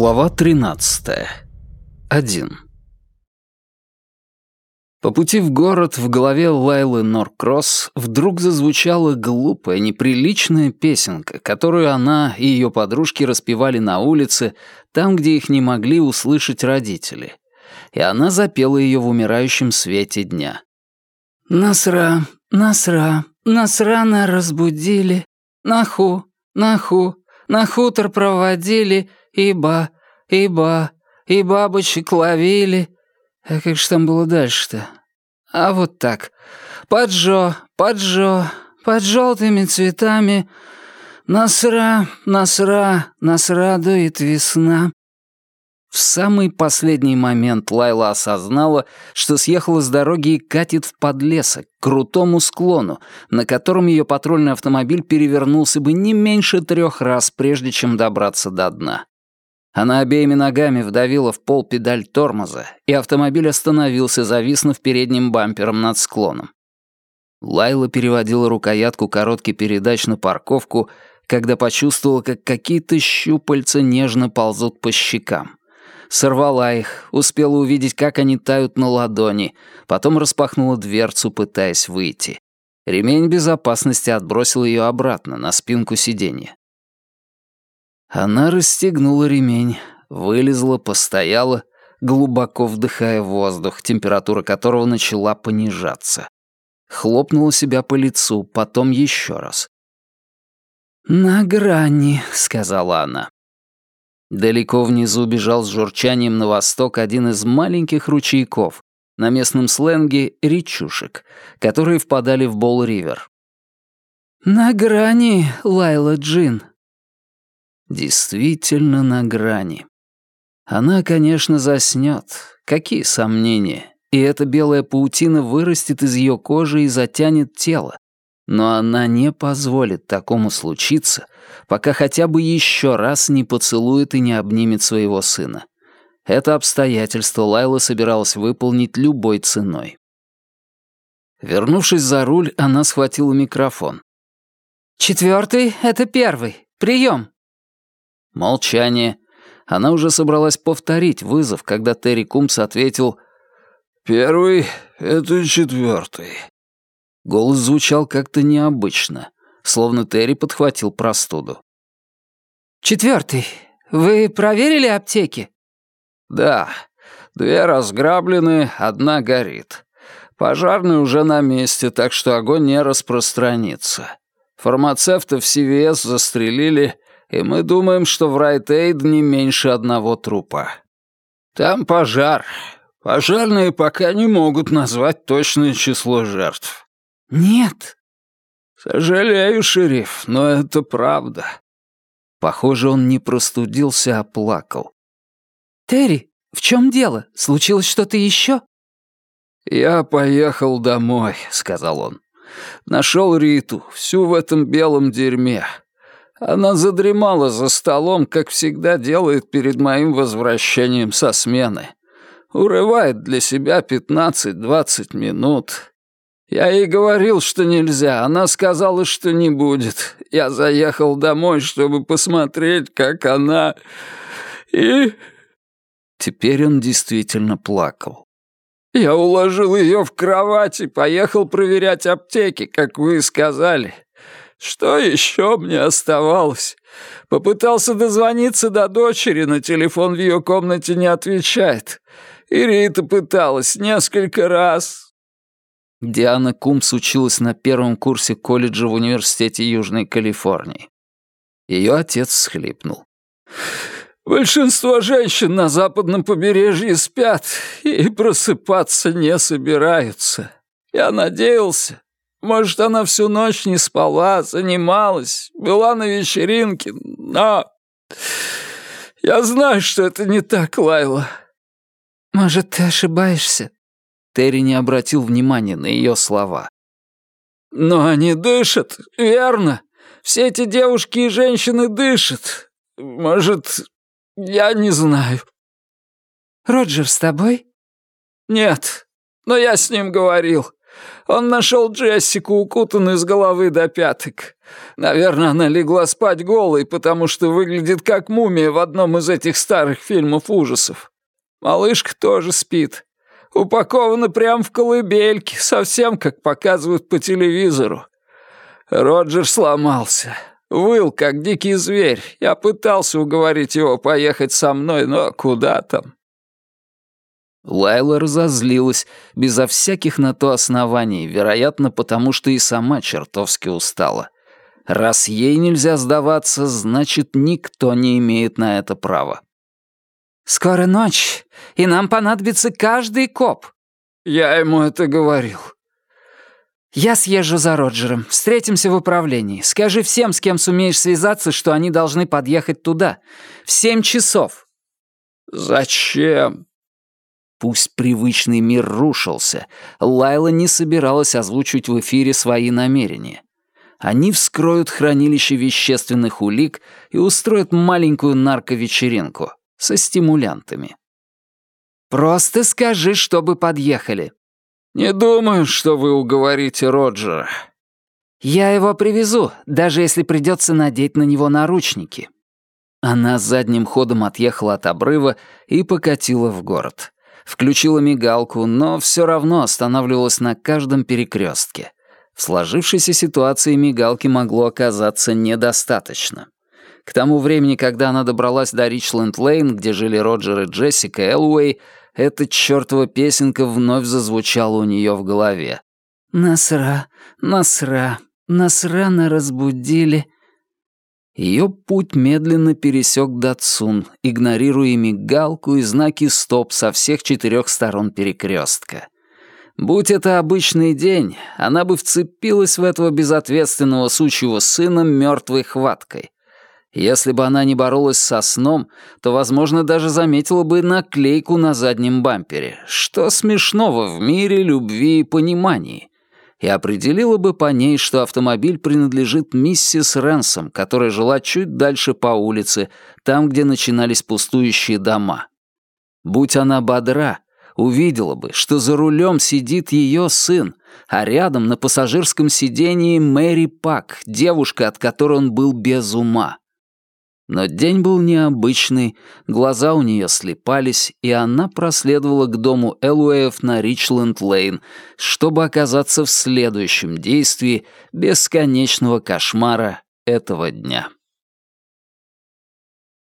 Глава 13. 1. По пути в город в голове Лайлы Норкросс вдруг зазвучала глупая, неприличная песенка, которую она и ее подружки распевали на улице, там, где их не могли услышать родители. И она запела ее в умирающем свете дня. «Насра, насра, нас рано разбудили, наху, наху, на хутор проводили, Ибо, ибо, и бабочек ловили. А как же там было дальше-то? А вот так. Поджо, поджо, под желтыми цветами. Насра, насра, насра дует весна. В самый последний момент Лайла осознала, что съехала с дороги и катит в подлесок, к крутому склону, на котором ее патрульный автомобиль перевернулся бы не меньше трех раз, прежде чем добраться до дна. Она обеими ногами вдавила в пол педаль тормоза, и автомобиль остановился, зависнув передним бампером над склоном. Лайла переводила рукоятку короткий передач на парковку, когда почувствовала, как какие-то щупальца нежно ползут по щекам. Сорвала их, успела увидеть, как они тают на ладони, потом распахнула дверцу, пытаясь выйти. Ремень безопасности отбросил ее обратно на спинку сиденья. Она расстегнула ремень, вылезла, постояла, глубоко вдыхая воздух, температура которого начала понижаться. Хлопнула себя по лицу, потом еще раз. «На грани», — сказала она. Далеко внизу бежал с журчанием на восток один из маленьких ручейков, на местном сленге речушек, которые впадали в Бол-Ривер. «На грани, Лайла Джин», действительно на грани. Она, конечно, заснёт. Какие сомнения? И эта белая паутина вырастет из её кожи и затянет тело. Но она не позволит такому случиться, пока хотя бы ещё раз не поцелует и не обнимет своего сына. Это обстоятельство Лайла собиралась выполнить любой ценой. Вернувшись за руль, она схватила микрофон. «Четвёртый — это первый. Приём!» Молчание. Она уже собралась повторить вызов, когда Терри Кумс ответил «Первый — это четвертый». Голос звучал как-то необычно, словно Терри подхватил простуду. «Четвертый. Вы проверили аптеки?» «Да. Две разграблены, одна горит. Пожарный уже на месте, так что огонь не распространится. Фармацевтов CVS застрелили, и мы думаем, что в Райтейд не меньше одного трупа. Там пожар. Пожарные пока не могут назвать точное число жертв. Нет. Сожалею, шериф, но это правда. Похоже, он не простудился, а плакал. Терри, в чем дело? Случилось что-то еще? Я поехал домой, сказал он. Нашел Риту, всю в этом белом дерьме. Она задремала за столом, как всегда делает перед моим возвращением со смены. Урывает для себя пятнадцать-двадцать минут. Я ей говорил, что нельзя, она сказала, что не будет. Я заехал домой, чтобы посмотреть, как она... И... Теперь он действительно плакал. Я уложил ее в кровать и поехал проверять аптеки, как вы сказали. Что еще мне оставалось? Попытался дозвониться до дочери, но телефон в ее комнате не отвечает. И Рита пыталась несколько раз. Диана Кумс училась на первом курсе колледжа в Университете Южной Калифорнии. Ее отец всхлипнул. «Большинство женщин на западном побережье спят и просыпаться не собираются. Я надеялся, может, она всю ночь не спала, занималась, была на вечеринке, но... Я знаю, что это не так, Лайла. Может, ты ошибаешься? Терри не обратил внимания на ее слова. Но они дышат, верно? Все эти девушки и женщины дышат. Может, я не знаю. Роджер с тобой? Нет, но я с ним говорил. Он нашел Джессику, укутанную с головы до пяток. Наверное, она легла спать голой, потому что выглядит как мумия в одном из этих старых фильмов ужасов. Малышка тоже спит. Упакована прямо в колыбельке, совсем как показывают по телевизору. Роджер сломался. Выл, как дикий зверь. Я пытался уговорить его поехать со мной, но куда там? Лайла разозлилась, безо всяких на то оснований, вероятно, потому что и сама чертовски устала. Раз ей нельзя сдаваться, значит, никто не имеет на это права. «Скоро ночь, и нам понадобится каждый коп». «Я ему это говорил». «Я съезжу за Роджером. Встретимся в управлении. Скажи всем, с кем сумеешь связаться, что они должны подъехать туда. В семь часов». «Зачем?» Пусть привычный мир рушился, Лайла не собиралась озвучивать в эфире свои намерения. Они вскроют хранилище вещественных улик и устроят маленькую нарковечеринку со стимулянтами. «Просто скажи, чтобы подъехали». «Не думаю, что вы уговорите Роджера». «Я его привезу, даже если придется надеть на него наручники». Она задним ходом отъехала от обрыва и покатила в город включила мигалку, но все равно останавливалась на каждом перекрестке. В сложившейся ситуации мигалки могло оказаться недостаточно. К тому времени, когда она добралась до Ричленд-Лейн, где жили Роджер и Джессика Элуэй, эта чертова песенка вновь зазвучала у нее в голове. «Насра, насра, насрано разбудили», ее путь медленно пересек Датсун, игнорируя мигалку и знаки «стоп» со всех четырех сторон перекрестка. Будь это обычный день, она бы вцепилась в этого безответственного сучьего сына мертвой хваткой. Если бы она не боролась со сном, то, возможно, даже заметила бы наклейку на заднем бампере. Что смешного в мире любви и понимании? И определила бы по ней, что автомобиль принадлежит миссис Ренсом, которая жила чуть дальше по улице, там, где начинались пустующие дома. Будь она бодра, увидела бы, что за рулем сидит ее сын, а рядом на пассажирском сидении Мэри Пак, девушка, от которой он был без ума. Но день был необычный, глаза у нее слепались, и она проследовала к дому Элуэев на Ричленд-Лейн, чтобы оказаться в следующем действии бесконечного кошмара этого дня.